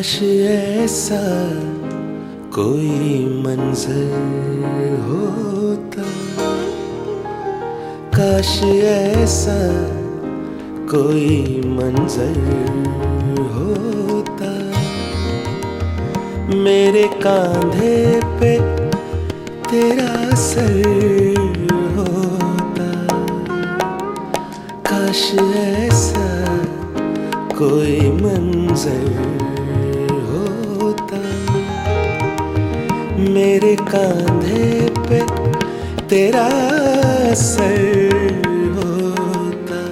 काश ऐसा कोई मंजर होता। काश ऐसा कोई मंजर होता। मेरे कांधे पे तेरा सर होता। काश ऐसा कोई मंजर मेरे कंधे पे तेरा सर होता।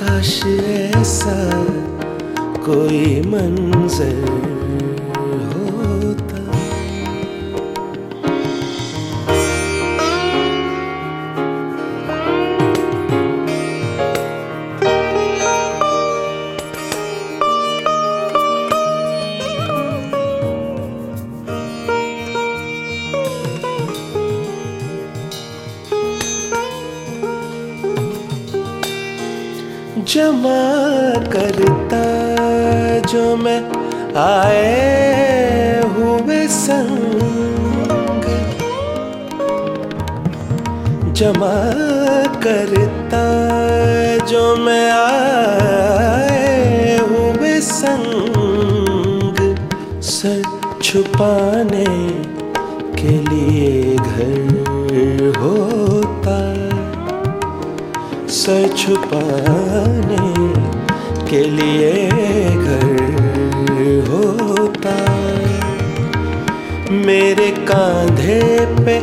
काश ऐसा कोई मंजर जमा करता जो मैं आए हुए संग। जमा करता जो मैं आए हुए संग। सर छुपाने के लिए घर होता सर छुपाने के लिए घर होता मेरे कांधे पे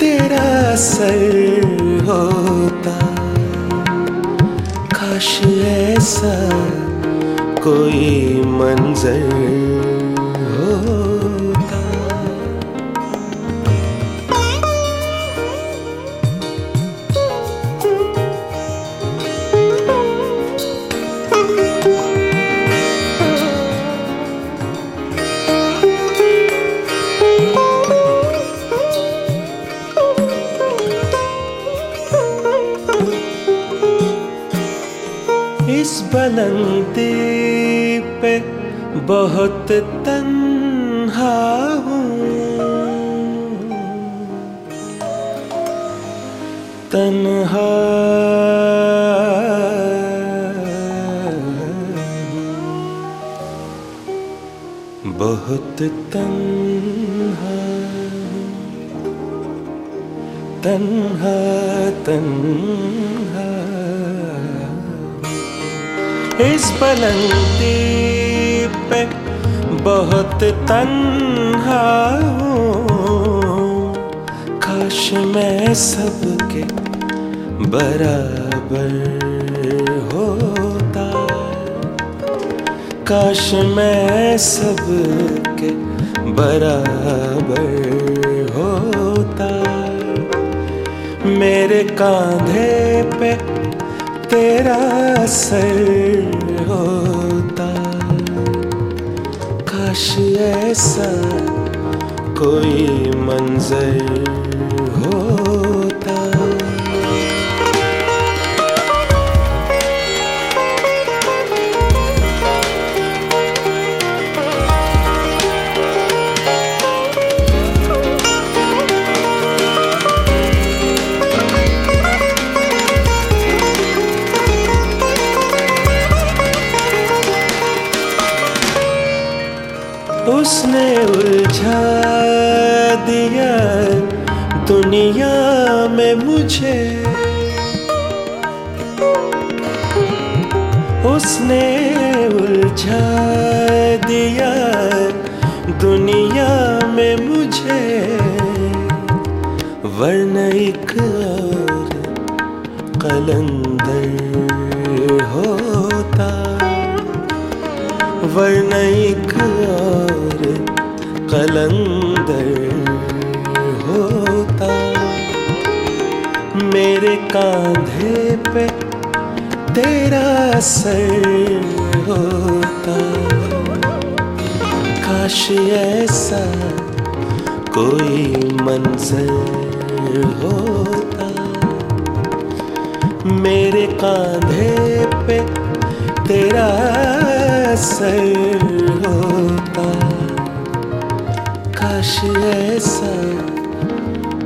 तेरा सर होता काश ऐसा कोई मंजर इस पे बहुत तन्हा हूँ। तन्हा बहुत तन्हा तन्हा तन्हा। इस बुलंदी पे बहुत तन्हा हूँ। काश मैं सबके बराबर होता। काश मैं सबके बराबर होता। मेरे कांधे पे तेरा सर होता। काश ऐसा कोई मंजर होता उसने उलझा दिया दुनिया में मुझे। उसने उलझा दिया दुनिया में मुझे। वर्ण एक और कलंदर होता। वर्ण एक और कलंदर होता। मेरे कांधे पे तेरा सर होता। काश ऐसा कोई मंजर होता। मेरे कांधे पे तेरा असर होता। काश ऐसा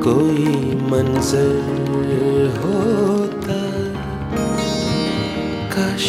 कोई मंजर होता। काश